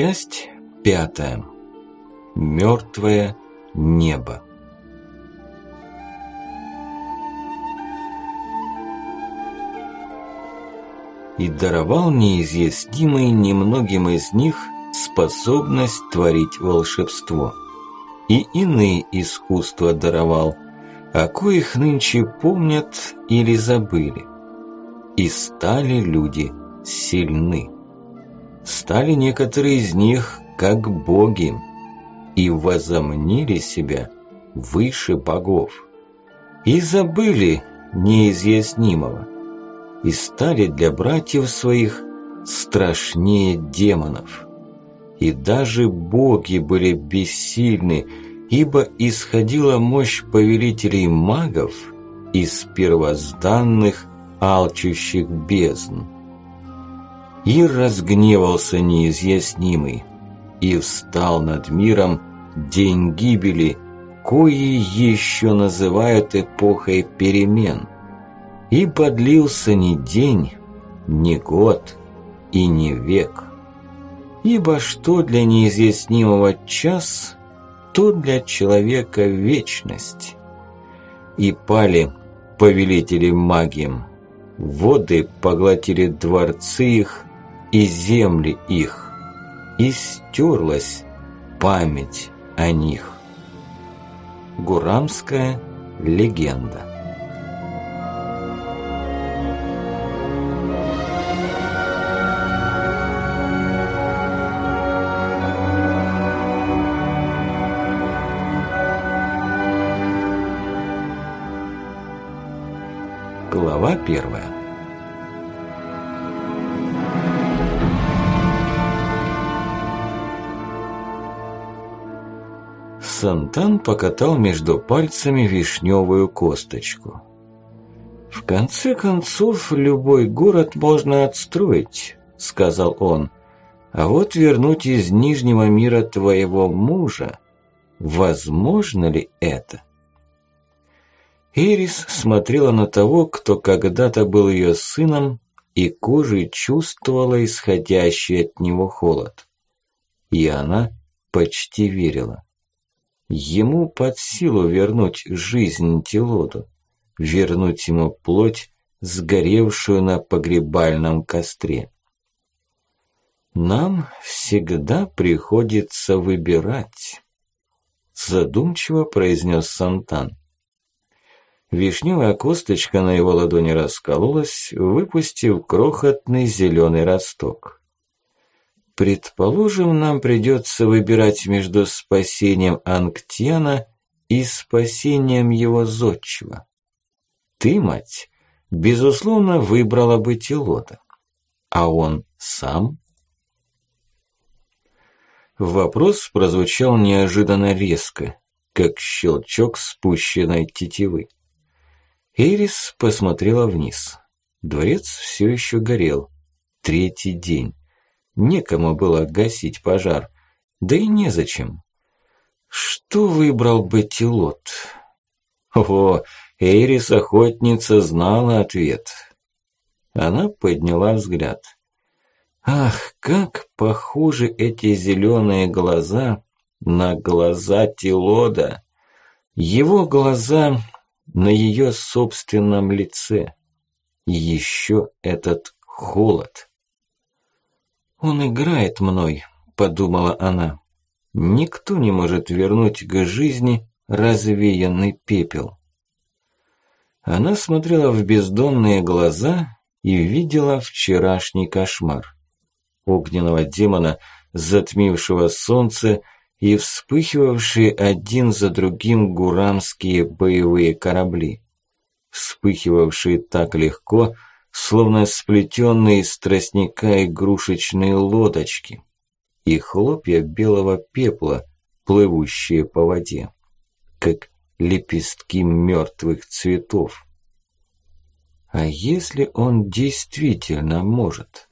Часть пятая. Мёртвое небо. И даровал неизъяснимый немногим из них способность творить волшебство. И иные искусства даровал, о коих нынче помнят или забыли. И стали люди сильны. Стали некоторые из них как боги и возомнили себя выше богов. И забыли неизъяснимого, и стали для братьев своих страшнее демонов. И даже боги были бессильны, ибо исходила мощь повелителей магов из первозданных алчущих бездн. И разгневался неизъяснимый, и встал над миром день гибели, кои еще называют эпохой перемен. И подлился не день, не год и не век. Ибо что для неизъяснимого час, то для человека вечность. И пали повелители магиям, воды поглотили дворцы их, и земли их, и стерлась память о них. Гурамская легенда Глава первая Сантан покатал между пальцами вишневую косточку. «В конце концов, любой город можно отстроить», — сказал он. «А вот вернуть из Нижнего мира твоего мужа, возможно ли это?» Ирис смотрела на того, кто когда-то был ее сыном, и кожей чувствовала исходящий от него холод. И она почти верила. Ему под силу вернуть жизнь Тилоду, вернуть ему плоть, сгоревшую на погребальном костре. Нам всегда приходится выбирать, задумчиво произнес Сантан. Вишневая косточка на его ладони раскололась, выпустив крохотный зеленый росток. Предположим, нам придется выбирать между спасением Анктьяна и спасением его зодчего. Ты, мать, безусловно, выбрала бы Тилота. А он сам? Вопрос прозвучал неожиданно резко, как щелчок спущенной тетивы. Эрис посмотрела вниз. Дворец все еще горел. Третий день. Некому было гасить пожар. Да и незачем. Что выбрал бы Тилот? О, Эрис, охотница, знала ответ. Она подняла взгляд. Ах, как похожи эти зеленые глаза на глаза Тилода. Его глаза на ее собственном лице. Еще этот холод. «Он играет мной», – подумала она. «Никто не может вернуть к жизни развеянный пепел». Она смотрела в бездонные глаза и видела вчерашний кошмар. Огненного демона, затмившего солнце и вспыхивавшие один за другим гурамские боевые корабли. Вспыхивавшие так легко, словно сплетенные из тростника игрушечные лодочки и хлопья белого пепла, плывущие по воде, как лепестки мертвых цветов. А если он действительно может?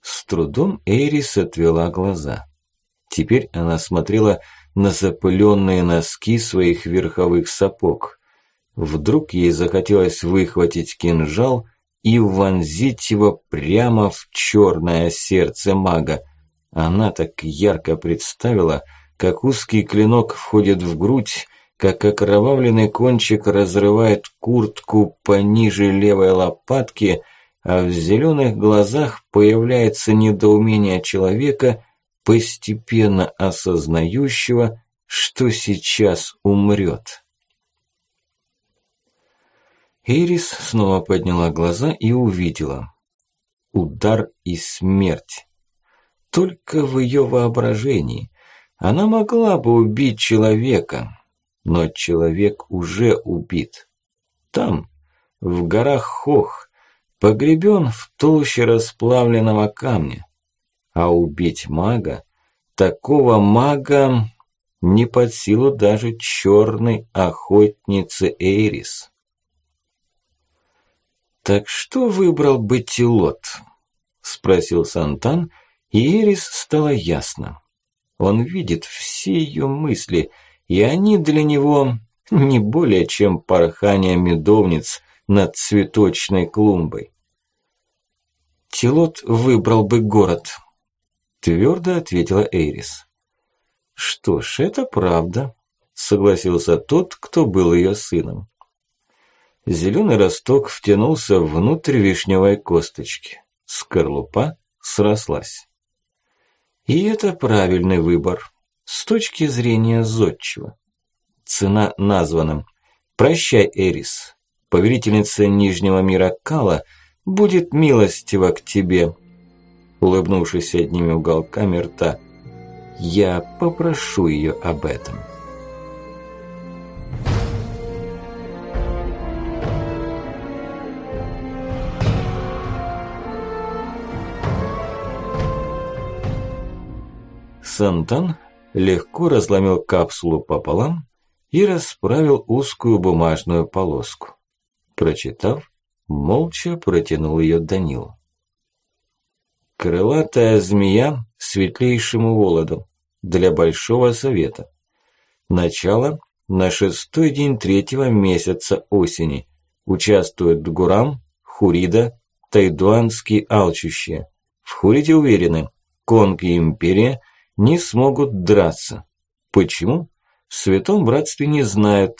С трудом Эрис отвела глаза. Теперь она смотрела на запыленные носки своих верховых сапог. Вдруг ей захотелось выхватить кинжал и вонзить его прямо в черное сердце мага, Она так ярко представила, как узкий клинок входит в грудь, как окровавленный кончик разрывает куртку пониже левой лопатки, а в зеленых глазах появляется недоумение человека, постепенно осознающего, что сейчас умрет. Эрис снова подняла глаза и увидела. Удар и смерть. Только в ее воображении. Она могла бы убить человека, но человек уже убит. Там, в горах Хох, погребен в толще расплавленного камня. А убить мага, такого мага, не под силу даже черной охотнице Эйрис. «Так что выбрал бы Тилот?» – спросил Сантан, и Эрис стало ясно. Он видит все ее мысли, и они для него не более чем порхание медовниц над цветочной клумбой. Тилот выбрал бы город, твердо ответила Эрис. Что ж, это правда, согласился тот, кто был ее сыном. Зеленый росток втянулся внутрь вишневой косточки. Скорлупа срослась. И это правильный выбор с точки зрения зодчего. Цена названа. Прощай, Эрис. Повелительница Нижнего мира Кала будет милостива к тебе. Улыбнувшись одними уголками рта, я попрошу ее об этом. Сантан легко разломил капсулу пополам и расправил узкую бумажную полоску. Прочитав, молча протянул ее Данилу. Крылатая змея светлейшему володу для Большого Совета. Начало на шестой день третьего месяца осени. Участвуют Гурам, Хурида, Тайдуанские алчущие. В Хуриде уверены, Конг и Империя – не смогут драться. Почему? В Святом Братстве не знают,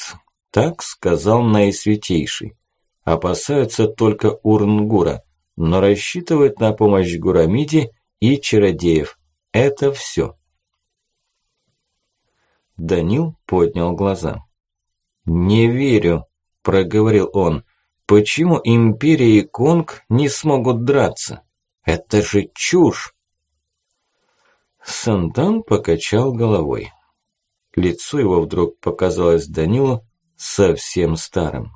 так сказал Наисвятейший. Опасаются только Урнгура, но рассчитывают на помощь Гурамиде и чародеев. Это все. Данил поднял глаза. «Не верю», – проговорил он. «Почему Империя и Конг не смогут драться? Это же чушь!» Сантан покачал головой. Лицо его вдруг показалось Данилу совсем старым.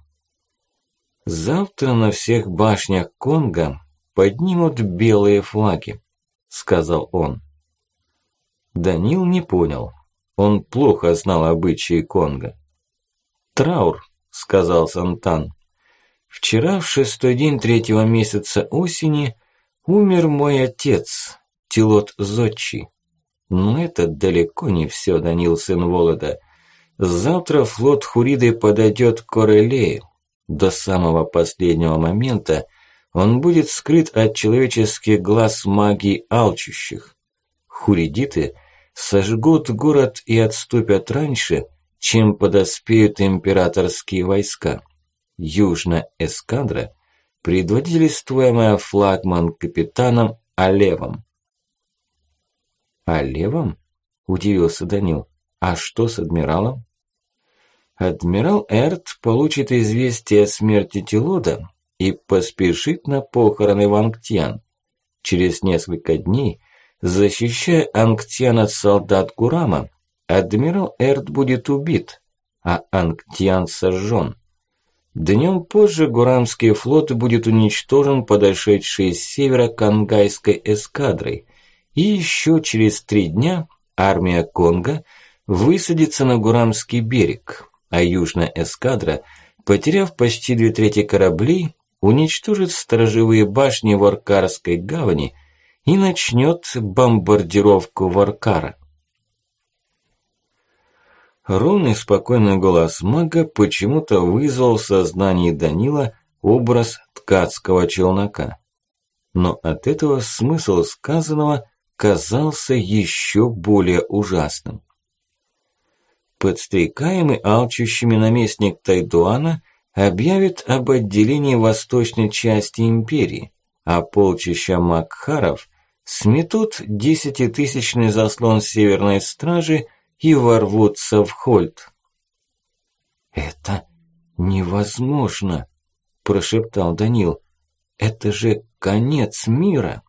«Завтра на всех башнях Конга поднимут белые флаги», – сказал он. Данил не понял. Он плохо знал обычаи Конга. «Траур», – сказал Сантан. «Вчера, в шестой день третьего месяца осени, умер мой отец, Тилот Зодчий. Но это далеко не все, Данил, сын Волода. Завтра флот Хуриды подойдет к Корелею. До самого последнего момента он будет скрыт от человеческих глаз магии алчущих. Хуридиты сожгут город и отступят раньше, чем подоспеют императорские войска. Южная эскадра, предводительствуемая флагман капитаном Алевом. «А левом?» – удивился Данил. «А что с адмиралом?» Адмирал Эрт получит известие о смерти Тилода и поспешит на похороны в Ангтьян. Через несколько дней, защищая Ангтьян от солдат Гурама, адмирал Эрт будет убит, а Ангтьян сожжен. Днем позже Гурамский флот будет уничтожен подошедшей с севера Кангайской эскадрой, и еще через три дня армия Конго высадится на Гурамский берег, а южная эскадра, потеряв почти две трети кораблей, уничтожит сторожевые башни Варкарской гавани и начнет бомбардировку Варкара. Ровный спокойный голос мага почему-то вызвал в сознании Данила образ ткацкого челнока. Но от этого смысл сказанного казался еще более ужасным. Подстрекаемый алчущими наместник Тайдуана объявит об отделении восточной части империи, а полчища Макхаров сметут десятитысячный заслон Северной Стражи и ворвутся в Хольт. «Это невозможно», – прошептал Данил. «Это же конец мира».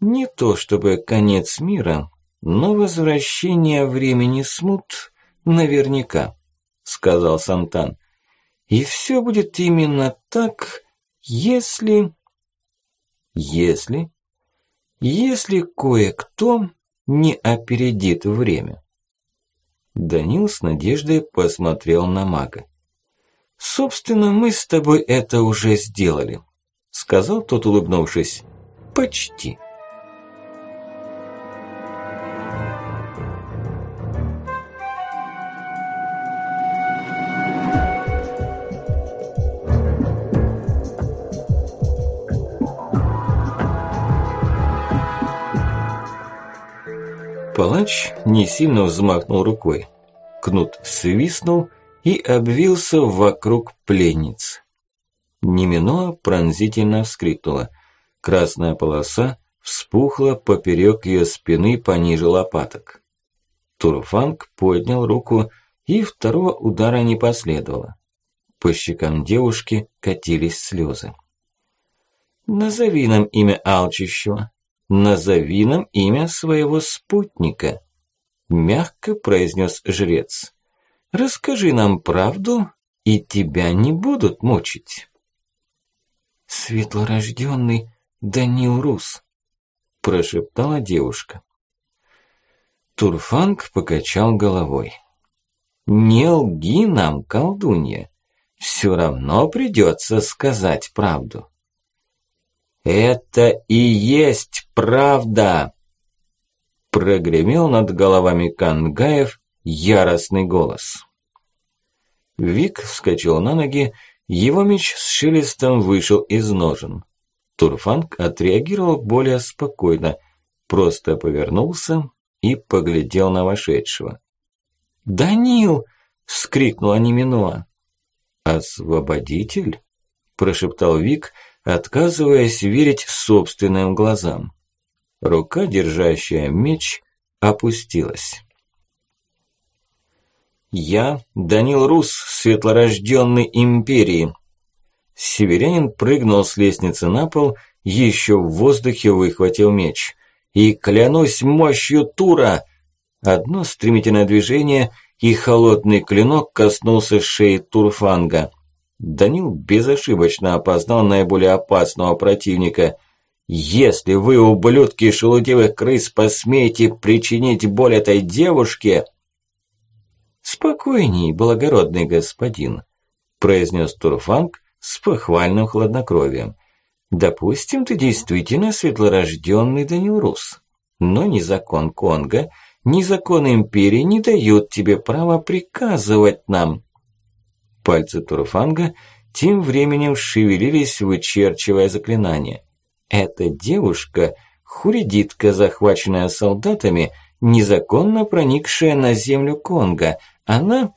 Не то чтобы конец мира, но возвращение времени смут наверняка, сказал Сантан. И все будет именно так, если... Если... Если кое-кто не опередит время. Данил с надеждой посмотрел на мага. «Собственно, мы с тобой это уже сделали», – сказал тот, улыбнувшись. «Почти». Палач не сильно взмахнул рукой. Кнут свистнул и обвился вокруг пленниц. Неминоа пронзительно вскрикнула. Красная полоса вспухла поперек ее спины пониже лопаток. Турфанг поднял руку, и второго удара не последовало. По щекам девушки катились слезы. «Назови нам имя Алчищева», «Назови нам имя своего спутника», – мягко произнес жрец. «Расскажи нам правду, и тебя не будут мучить». «Светлорожденный Данил Рус», – прошептала девушка. Турфанг покачал головой. «Не лги нам, колдунья, все равно придется сказать правду». «Это и есть правда!» Прогремел над головами Кангаев яростный голос. Вик вскочил на ноги, его меч с шелестом вышел из ножен. Турфанг отреагировал более спокойно, просто повернулся и поглядел на вошедшего. «Данил!» – вскрикнула Неминуа. «Освободитель?» – прошептал Вик – отказываясь верить собственным глазам. Рука, держащая меч, опустилась. «Я Данил Рус, светлорожденный империи». Северянин прыгнул с лестницы на пол, еще в воздухе выхватил меч. «И клянусь мощью Тура!» Одно стремительное движение, и холодный клинок коснулся шеи Турфанга. Данил безошибочно опознал наиболее опасного противника. «Если вы, ублюдки шелудивых крыс, посмеете причинить боль этой девушке...» «Спокойней, благородный господин», – произнес Турфанг с похвальным хладнокровием. «Допустим, ты действительно светлорожденный Данил Рус, но ни закон Конга, ни закон Империи не дают тебе права приказывать нам». Пальцы Турфанга тем временем шевелились, вычерчивая заклинание. Эта девушка, хуридитка, захваченная солдатами, незаконно проникшая на землю Конга. Она...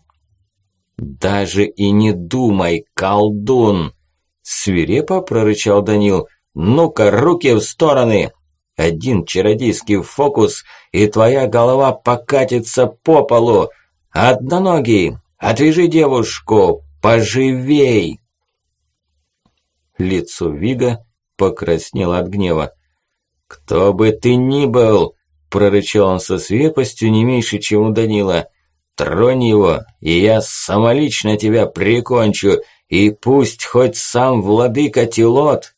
«Даже и не думай, колдун!» Свирепо прорычал Данил. «Ну-ка, руки в стороны!» Один чародейский фокус, и твоя голова покатится по полу. Одноногий, Отвяжи девушку! Поживей!» Лицо Вига покраснело от гнева. «Кто бы ты ни был!» – прорычал он со свепостью не меньше, чем у Данила. «Тронь его, и я самолично тебя прикончу, и пусть хоть сам владыка Тилот...»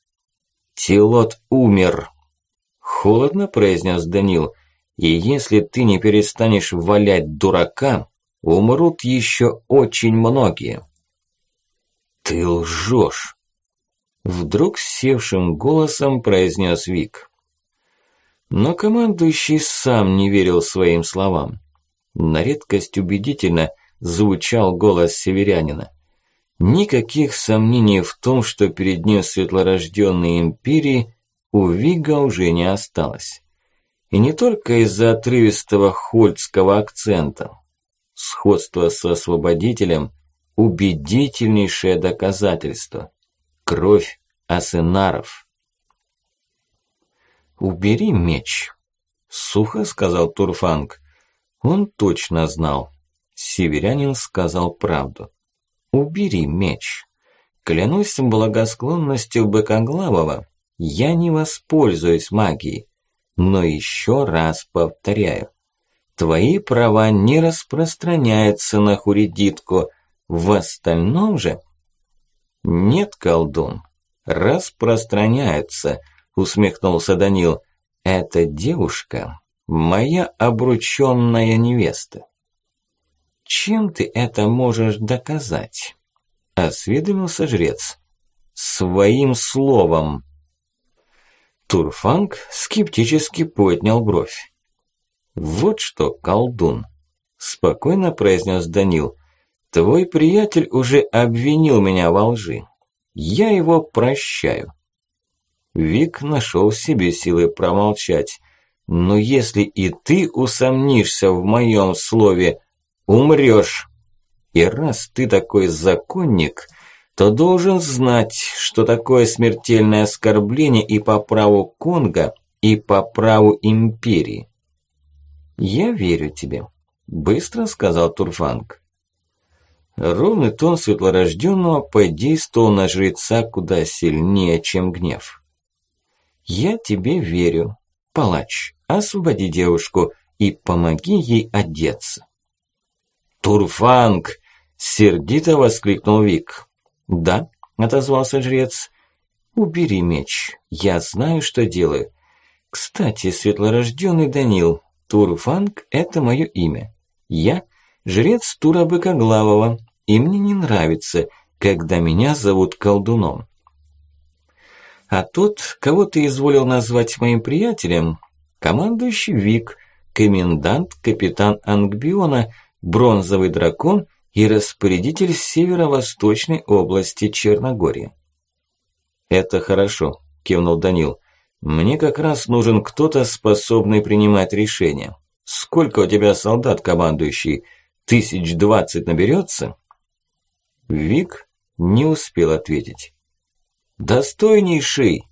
«Тилот умер», – холодно произнес Данил. «И если ты не перестанешь валять дурака, умрут еще очень многие. Ты лжешь. Вдруг севшим голосом произнес Вик. Но командующий сам не верил своим словам. На редкость убедительно звучал голос северянина. Никаких сомнений в том, что перед ним светлорожденные империи, у Вига уже не осталось. И не только из-за отрывистого хольдского акцента. Сходство с освободителем – убедительнейшее доказательство. Кровь асенаров. «Убери меч», – сухо сказал Турфанг. Он точно знал. Северянин сказал правду. «Убери меч. Клянусь благосклонностью Быкоглавого, я не воспользуюсь магией. Но еще раз повторяю, твои права не распространяются на Хуридитку. В остальном же... Нет, колдун, распространяются, усмехнулся Данил. Эта девушка моя обрученная невеста. Чем ты это можешь доказать? Осведомился жрец. Своим словом. Турфанг скептически поднял бровь. «Вот что, колдун!» – спокойно произнес Данил. «Твой приятель уже обвинил меня во лжи. Я его прощаю». Вик нашел в себе силы промолчать. «Но если и ты усомнишься в моем слове, умрёшь. И раз ты такой законник, то должен знать, что такое смертельное оскорбление и по праву Конга, и по праву Империи. «Я верю тебе», – быстро сказал Турфанг. Ровный тон светлорожденного подействовал на жреца куда сильнее, чем гнев. «Я тебе верю. Палач, освободи девушку и помоги ей одеться». «Турфанг!» – сердито воскликнул Вик. «Да», – отозвался жрец. «Убери меч. Я знаю, что делаю. Кстати, светлорожденный Данил, Турфанг – это мое имя. Я – жрец Тура Быкоглавого, и мне не нравится, когда меня зовут колдуном. А тот, кого ты изволил назвать моим приятелем, командующий Вик, комендант, капитан Ангбиона, бронзовый дракон и распорядитель северо-восточной области Черногории. «Это хорошо», – кивнул Данил. «Мне как раз нужен кто-то, способный принимать решения. Сколько у тебя солдат, командующий? Тысяч двадцать наберется?» Вик не успел ответить. «Достойнейший!»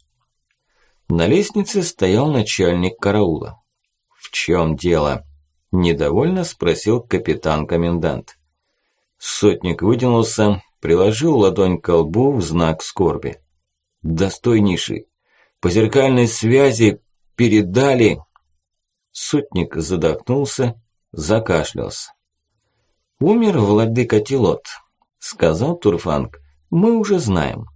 На лестнице стоял начальник караула. «В чем дело?» – недовольно спросил капитан-комендант. Сотник вытянулся, приложил ладонь к колбу в знак скорби. «Достойнейший! По зеркальной связи передали...» Сотник задохнулся, закашлялся. «Умер владыка Тилот», — сказал Турфанг. «Мы уже знаем».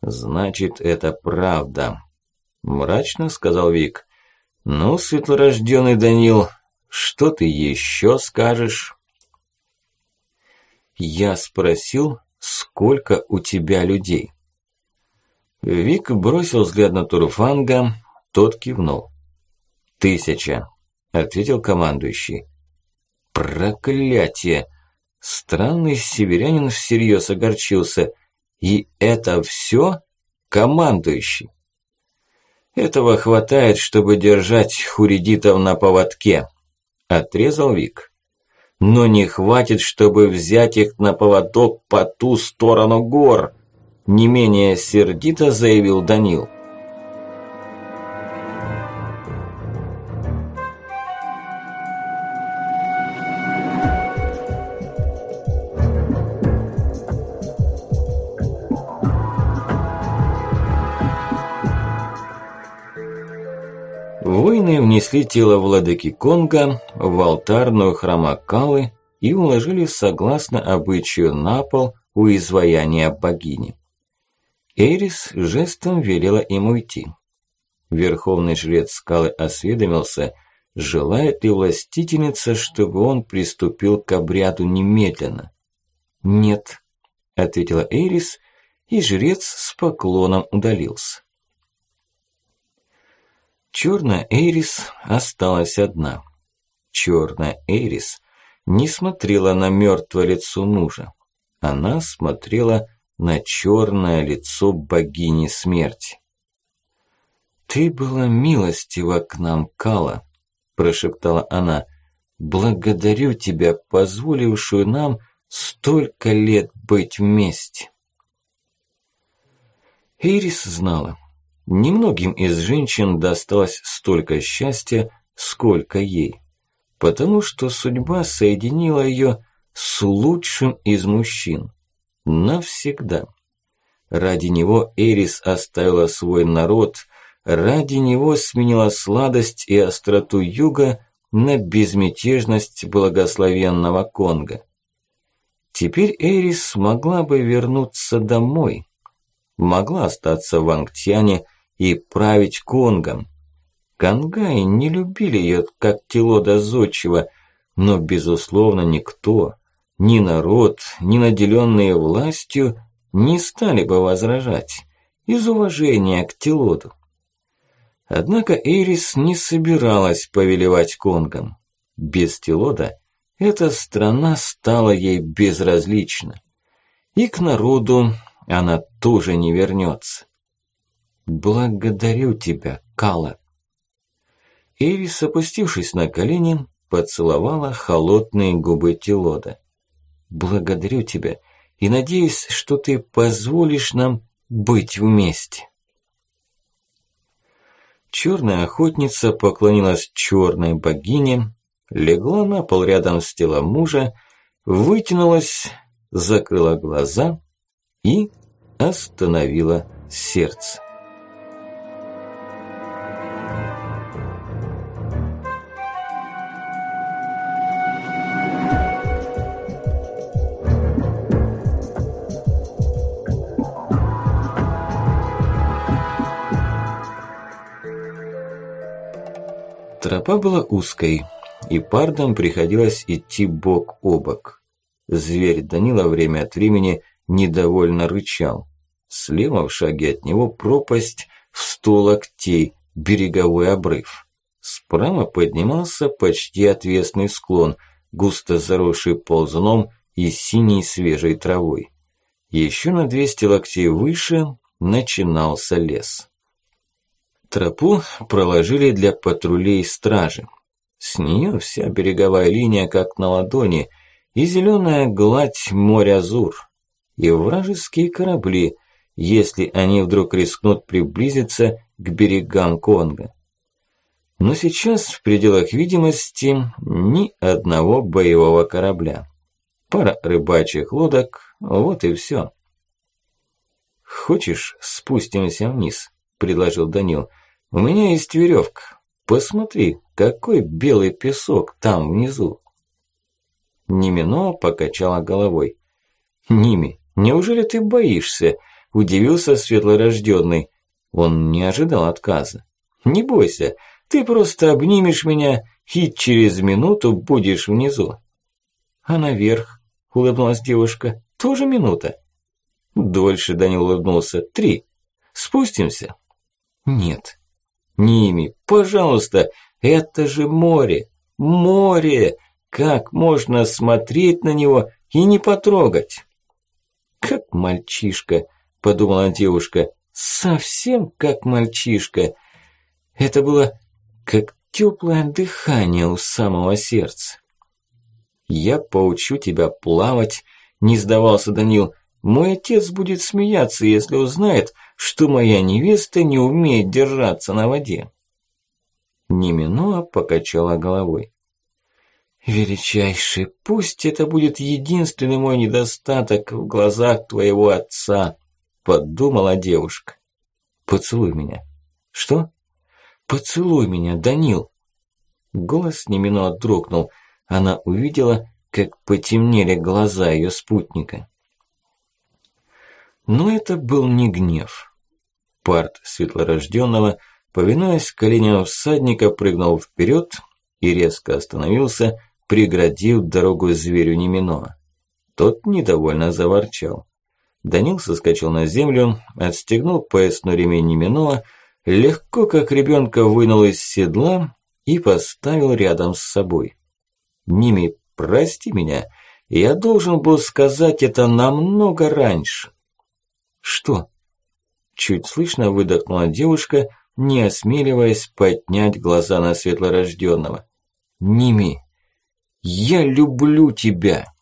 «Значит, это правда», – мрачно сказал Вик. «Ну, светлорожденный Данил, что ты еще скажешь?» Я спросил, сколько у тебя людей. Вик бросил взгляд на Турфанга, тот кивнул. «Тысяча», – ответил командующий. «Проклятие!» Странный северянин всерьез огорчился. «И это все командующий?» «Этого хватает, чтобы держать хуридитов на поводке», – отрезал Вик но не хватит, чтобы взять их на поводок по ту сторону гор, не менее сердито заявил Данил. Воины внесли тело владыки Конга в алтарную храмакалы и уложили согласно обычаю на пол у изваяния богини. Эрис жестом велела им уйти. Верховный жрец скалы осведомился, желает ли властительница, чтобы он приступил к обряду немедленно. «Нет», – ответила Эрис, и жрец с поклоном удалился. Черная Эрис осталась одна. Черная Эрис не смотрела на мертвое лицо мужа. Она смотрела на черное лицо богини смерти. «Ты была милостива к нам, Кала», – прошептала она. «Благодарю тебя, позволившую нам столько лет быть вместе». Ирис знала. Немногим из женщин досталось столько счастья, сколько ей. Потому что судьба соединила ее с лучшим из мужчин. Навсегда. Ради него Эрис оставила свой народ, ради него сменила сладость и остроту юга на безмятежность благословенного Конга. Теперь Эрис смогла бы вернуться домой, могла остаться в Ангтяне и править Конгом. Кангаи не любили ее, как Тилода Зодчего, но, безусловно, никто, ни народ, ни наделенные властью не стали бы возражать из уважения к Тилоду. Однако Эрис не собиралась повелевать Конгом. Без Тилода эта страна стала ей безразлична. И к народу она тоже не вернется. «Благодарю тебя, Кала». Эрис, опустившись на колени, поцеловала холодные губы Тилода. «Благодарю тебя и надеюсь, что ты позволишь нам быть вместе». Черная охотница поклонилась черной богине, легла на пол рядом с телом мужа, вытянулась, закрыла глаза и остановила сердце. Тропа была узкой, и пардам приходилось идти бок о бок. Зверь Данила время от времени недовольно рычал. Слева в шаге от него пропасть в сто локтей, береговой обрыв. Справа поднимался почти отвесный склон, густо заросший ползуном и синей свежей травой. Еще на 200 локтей выше начинался лес. Тропу проложили для патрулей стражи. С нее вся береговая линия как на ладони, и зеленая гладь моря Азур, и вражеские корабли, если они вдруг рискнут приблизиться к берегам Конго. Но сейчас в пределах видимости ни одного боевого корабля. Пара рыбачьих лодок, вот и все. «Хочешь, спустимся вниз?» – предложил Данил – у меня есть веревка. Посмотри, какой белый песок там внизу. Нимино покачала головой. Ними, неужели ты боишься? Удивился светлорожденный. Он не ожидал отказа. Не бойся, ты просто обнимешь меня и через минуту будешь внизу. А наверх, улыбнулась девушка, тоже минута. Дольше Данил улыбнулся. Три. Спустимся? Нет, Ними, пожалуйста, это же море, море! Как можно смотреть на него и не потрогать? Как мальчишка, подумала девушка, совсем как мальчишка. Это было как теплое дыхание у самого сердца. «Я поучу тебя плавать», – не сдавался Данил. «Мой отец будет смеяться, если узнает, что моя невеста не умеет держаться на воде. Неминуа покачала головой. «Величайший, пусть это будет единственный мой недостаток в глазах твоего отца», подумала девушка. «Поцелуй меня». «Что?» «Поцелуй меня, Данил». Голос Неминуа дрогнул. Она увидела, как потемнели глаза ее спутника. Но это был не гнев. Парт светлорожденного, повинуясь коленям всадника, прыгнул вперед и резко остановился, преградив дорогу зверю Немино. Тот недовольно заворчал. Данил соскочил на землю, отстегнул поясной ремень Неминоа, легко, как ребенка, вынул из седла и поставил рядом с собой. «Ними, прости меня, я должен был сказать это намного раньше». «Что?» Чуть слышно выдохнула девушка, не осмеливаясь поднять глаза на светлорожденного. «Ними, я люблю тебя!»